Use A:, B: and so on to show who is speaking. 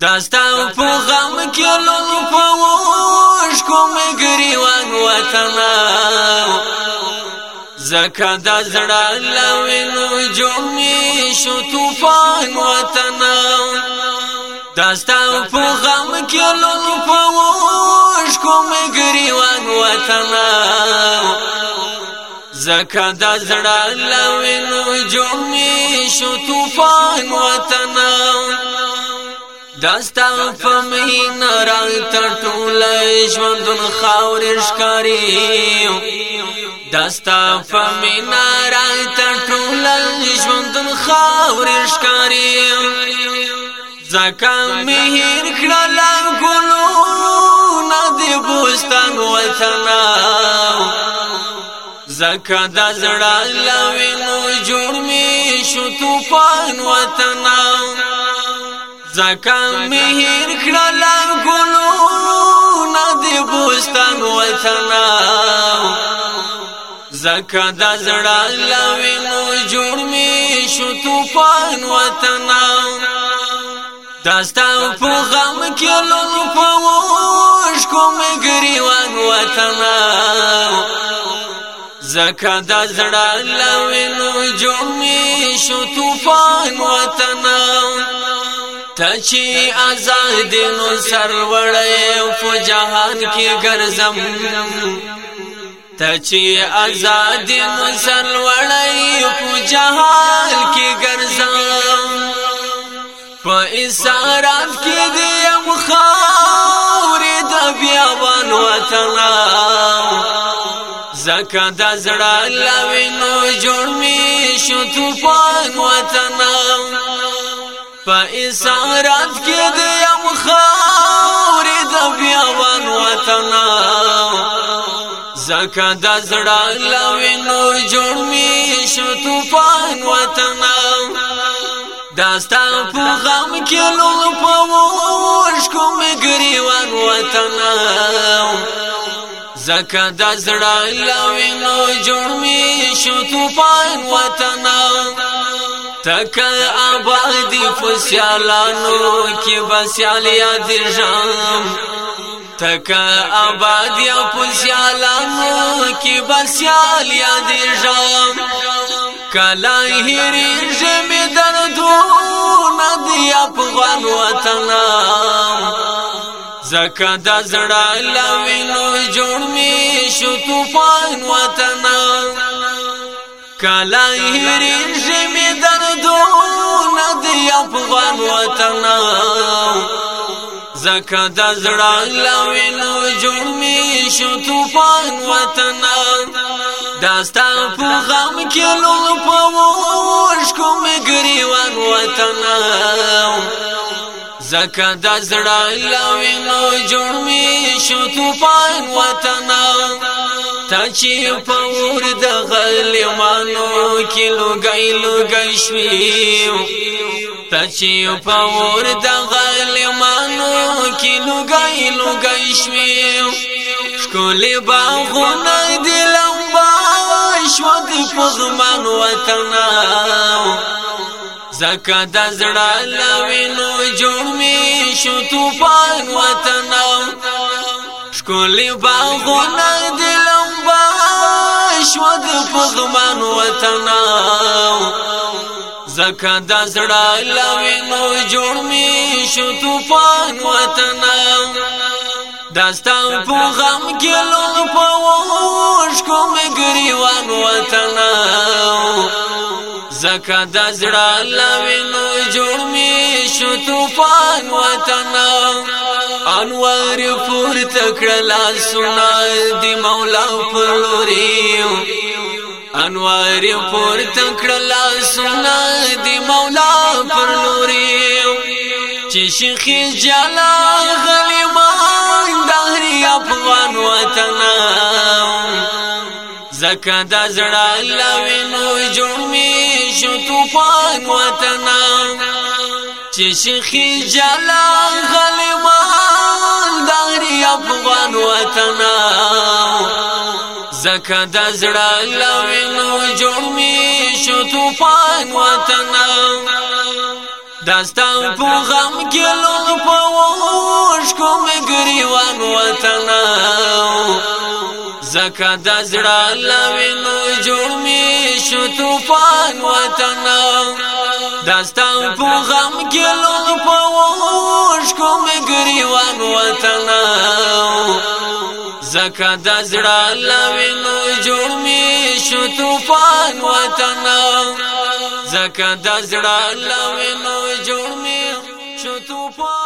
A: داستان په غم کې لون په وښ کوم ګریوان وطن زکه دا زړه لوینو جومې شو طوفان وطن داستان په غم کې لون په وښ کوم ګریوان وطن زکه دا زړه لوینو جومې شو طوفان وطن داستا فمین رات ټول ژوندون خاورې ښکاری داستا فمین رات ټول ژوندون خاورې ښکاری زکه مهیر کړل ګلو ندی بوستان وطن زکه د زړه لوي نو جوړ می شو طوفان وطن زکه مهر کړل ګلو ندی بوستان وطن زکه د زړه لوي مو جوړ می شو توفان وطن داستا په غم کې لون پوش کوم ګریوان وطن زکه د زړه لوي نو جوړ می شو توفان وطن ته چې آزاد نو سرورې په جهان کې ګرځم ته چې آزاد نو سرورې په جهان کې ګرځم په اسراف کې دې مخاورې د بیابان وطن زکه د زړه لوي نو جوړ می شو توفان وطن په اسارات کې د یم خاورې د بیاوان وطن زکه د زړه لوینو جوړ می شو طوفان وطن داستا په غم کې لول په وښ کوم ګریوان وطن زکه د زړه لوینو جوړ می شو طوفان وطن تک آبادی فسیالانو کی بسیال یاد جام تک آبادی فسیالانو کی بسیال یاد جام کلا هری جم دردون دی افغان وطن زکه د زړه لوینو جوړ می شو طوفان وطن کلا هری ژمی دردونه دی افغان وطن زکه د زړه لوینو جوړ می شو توفان وطن داستا په غم کې لول په وښ کوم ګریوان وطن زکه د زړه لوینو جوړ می شو توفان وطن تا چې پور د غلیمانو کې لګای لګای شوي تا چې پور د غلیمانو کې لګای لګای شوي ښکلې باغونه دی لمبا شو د پغمان وطن زکه د زړه لوینو جوړمې شو توفان وطن ښکلې باغونه دی شو د پغمان وطن زکه د زړه لوي نو جوړ می شو طوفان وطن داستان په غم کې لون په وښ کوم ګریوان وطن زکه د زړه لوي نو جوړ می شو طوفان وطن انوار پور تکړه لا سنا دی مولا پروري انوار پور تکړل سنا دی مولا پر نورې چې شیخ جلال غلی مان دهری افغان وطن زکه د زړه لوینو جوړمې شو توفان وطن چې شیخ جلال غلی مان دهری افغان وطن زکه د زړه لوینو جوړ می شو توفان وطن داستان په غم کې لون په وښ کوم ګریوان وطن زکه د زړه لوینو جوړ می شو توفان وطن داستان په غم کې لون په وښ کوم ګریوان وطن زکه د زړه لوینو جوړ می شو طوفان وطن زکه د زړه لوینو جوړ می شو طوفان